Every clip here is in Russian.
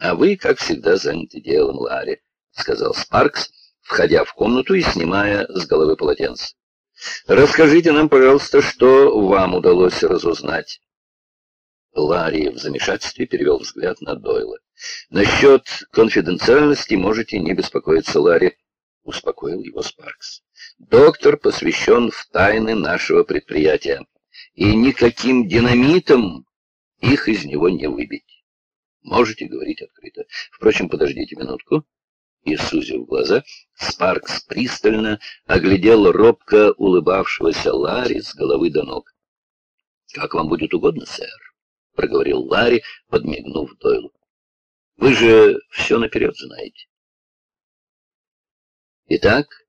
А вы, как всегда, заняты делом, Ларри, — сказал Спаркс, входя в комнату и снимая с головы полотенце. Расскажите нам, пожалуйста, что вам удалось разузнать. Ларри в замешательстве перевел взгляд на Дойла. «Насчет конфиденциальности можете не беспокоиться, Ларри», — успокоил его Спаркс. «Доктор посвящен в тайны нашего предприятия, и никаким динамитом их из него не выбить. Можете говорить открыто. Впрочем, подождите минутку». И, сузив глаза, Спаркс пристально оглядел робко улыбавшегося Ларри с головы до ног. «Как вам будет угодно, сэр», — проговорил Ларри, подмигнув Дойлу. «Вы же все наперед знаете». «Итак,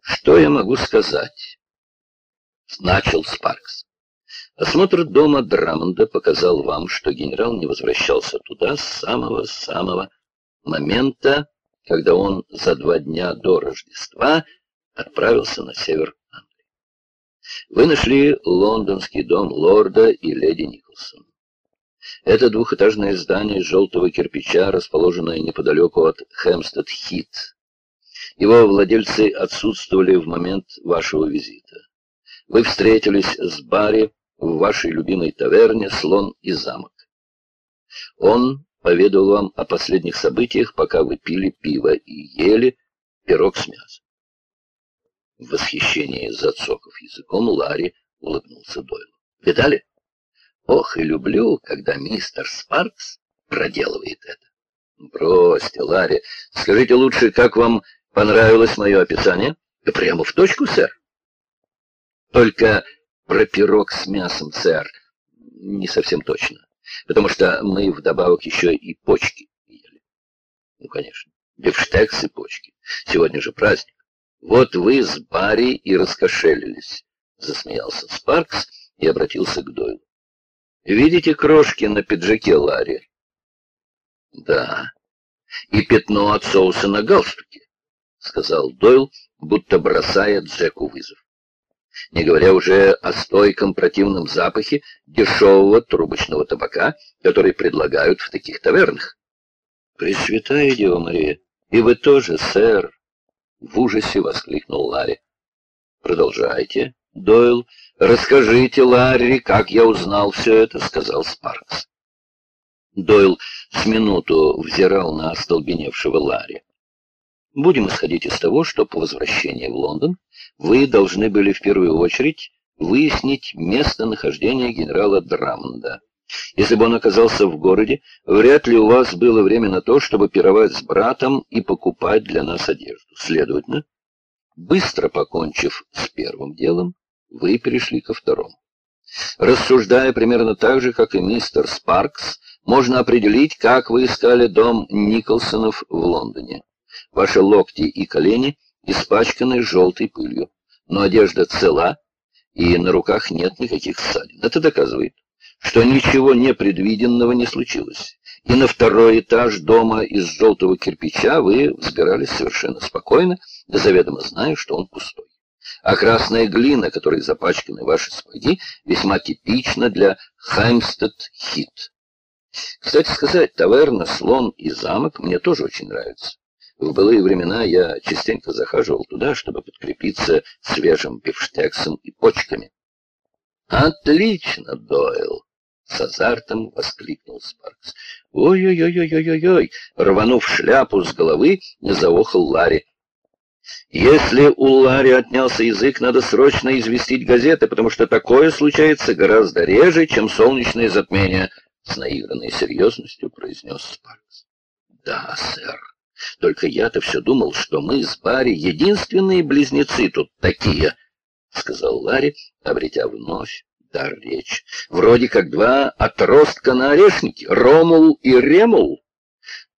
что я могу сказать?» — начал Спаркс. Осмотр дома Драмонда показал вам, что генерал не возвращался туда с самого-самого момента, когда он за два дня до Рождества отправился на север Англии. Вы нашли лондонский дом лорда и леди Николсон. Это двухэтажное здание желтого кирпича, расположенное неподалеку от Хэмстед-Хит. Его владельцы отсутствовали в момент вашего визита. Вы встретились с Барри в вашей любимой таверне «Слон и замок». Он поведал вам о последних событиях, пока вы пили пиво и ели пирог с мясом. В восхищении зацоков языком Ларри улыбнулся Дойлу. Видали? Ох, и люблю, когда мистер Спаркс проделывает это. Бросьте, Ларри, скажите лучше, как вам понравилось мое описание? Прямо в точку, сэр. Только про пирог с мясом, сэр, не совсем точно потому что мы вдобавок еще и почки ели. Ну, конечно, бифштекс и почки. Сегодня же праздник. Вот вы с Барри и раскошелились, засмеялся Спаркс и обратился к Дойлу. Видите крошки на пиджаке Ларри? Да. И пятно от соуса на галстуке, сказал Дойл, будто бросая Джеку вызов не говоря уже о стойком противном запахе дешевого трубочного табака, который предлагают в таких тавернах. «Пресвятая Дева Мария, и вы тоже, сэр!» — в ужасе воскликнул Ларри. «Продолжайте, Дойл. Расскажите, Ларри, как я узнал все это», — сказал Спаркс. Дойл с минуту взирал на остолбеневшего Ларри. Будем исходить из того, что по возвращении в Лондон вы должны были в первую очередь выяснить местонахождение генерала Драмонда. Если бы он оказался в городе, вряд ли у вас было время на то, чтобы пировать с братом и покупать для нас одежду. Следовательно, быстро покончив с первым делом, вы перешли ко второму. Рассуждая примерно так же, как и мистер Спаркс, можно определить, как вы искали дом Николсонов в Лондоне. Ваши локти и колени испачканы желтой пылью, но одежда цела, и на руках нет никаких ссадин. Это доказывает, что ничего непредвиденного не случилось. И на второй этаж дома из желтого кирпича вы взбирались совершенно спокойно, заведомо зная, что он пустой. А красная глина, которой запачканы ваши сапоги, весьма типична для Хаймстед-Хит. Кстати сказать, таверна, слон и замок мне тоже очень нравятся. В былые времена я частенько захаживал туда, чтобы подкрепиться свежим бифштексом и почками. «Отлично, Дойл!» — с азартом воскликнул Спаркс. «Ой-ой-ой-ой-ой-ой!» — рванув шляпу с головы, заохал Ларри. «Если у Ларри отнялся язык, надо срочно известить газеты, потому что такое случается гораздо реже, чем солнечное затмение», — с наигранной серьезностью произнес Спаркс. «Да, сэр». Только я-то все думал, что мы с Барри единственные близнецы тут такие, — сказал Ларри, обретя вновь дар речи. Вроде как два отростка на орешнике, Ромул и Ремул.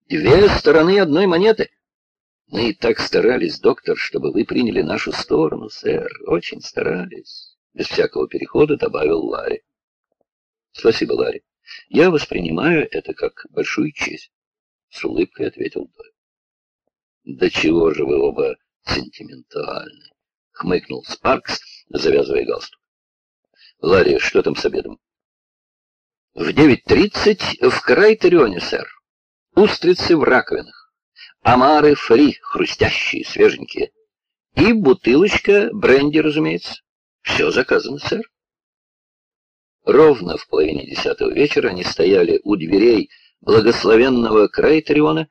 Две стороны одной монеты. Мы так старались, доктор, чтобы вы приняли нашу сторону, сэр. Очень старались. Без всякого перехода добавил Ларри. Спасибо, Ларри. Я воспринимаю это как большую честь. С улыбкой ответил Дойл. «Да чего же вы оба сентиментальны!» — хмыкнул Спаркс, завязывая галстук. «Ларри, что там с обедом?» «В девять тридцать в Крайтерионе, сэр. устрицы в раковинах, омары фри, хрустящие, свеженькие, и бутылочка бренди, разумеется. Все заказано, сэр. Ровно в половине десятого вечера они стояли у дверей благословенного Крейтериона,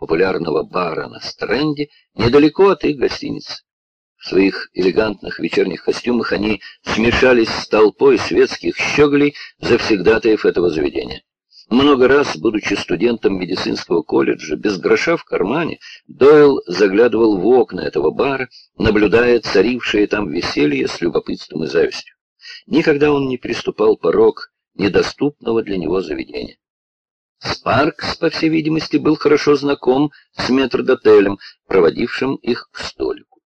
популярного бара на Стренде, недалеко от их гостиницы. В своих элегантных вечерних костюмах они смешались с толпой светских щеголей завсегдатаев этого заведения. Много раз, будучи студентом медицинского колледжа, без гроша в кармане, Дойл заглядывал в окна этого бара, наблюдая царившее там веселье с любопытством и завистью. Никогда он не приступал порог недоступного для него заведения. Спаркс, по всей видимости, был хорошо знаком с метрдотелем, проводившим их к столику.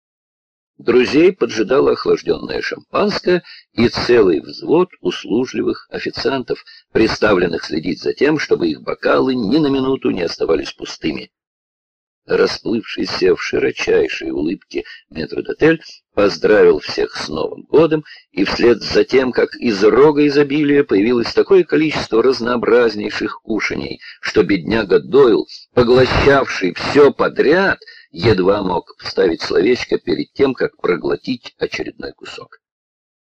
Друзей поджидало охлажденное шампанское и целый взвод услужливых официантов, приставленных следить за тем, чтобы их бокалы ни на минуту не оставались пустыми расплывшийся в широчайшей улыбке метрдотель, поздравил всех с Новым годом, и вслед за тем, как из рога изобилия появилось такое количество разнообразнейших кушаний, что бедняга Дойл, поглощавший все подряд, едва мог вставить словечко перед тем, как проглотить очередной кусок.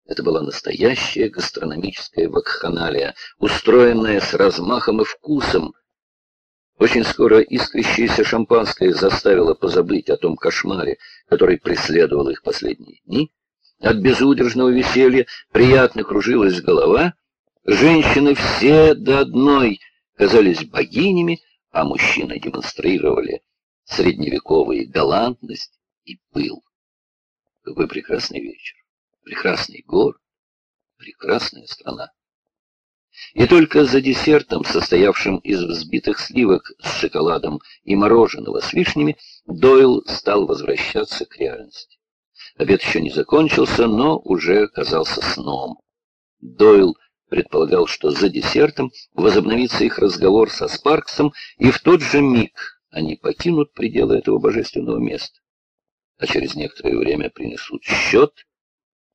Это была настоящая гастрономическая вакханалия, устроенная с размахом и вкусом, очень скоро искрящееся шампанское заставило позабыть о том кошмаре, который преследовал их последние дни. От безудержного веселья приятно кружилась голова. Женщины все до одной казались богинями, а мужчины демонстрировали средневековую галантность и пыл. Какой прекрасный вечер, прекрасный город, прекрасная страна. И только за десертом, состоявшим из взбитых сливок с шоколадом и мороженого с вишнями, Дойл стал возвращаться к реальности. Обед еще не закончился, но уже казался сном. Дойл предполагал, что за десертом возобновится их разговор со Спарксом, и в тот же миг они покинут пределы этого божественного места. А через некоторое время принесут счет,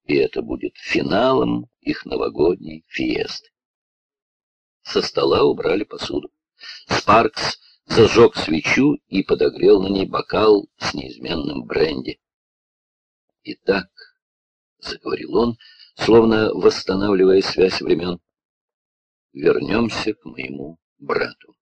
и это будет финалом их новогодней фиесты. Со стола убрали посуду. Спаркс зажег свечу и подогрел на ней бокал с неизменным бренди. «Итак», — заговорил он, словно восстанавливая связь времен, — «вернемся к моему брату».